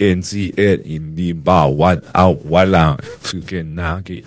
and see it in the bar one out one out chicken nugget.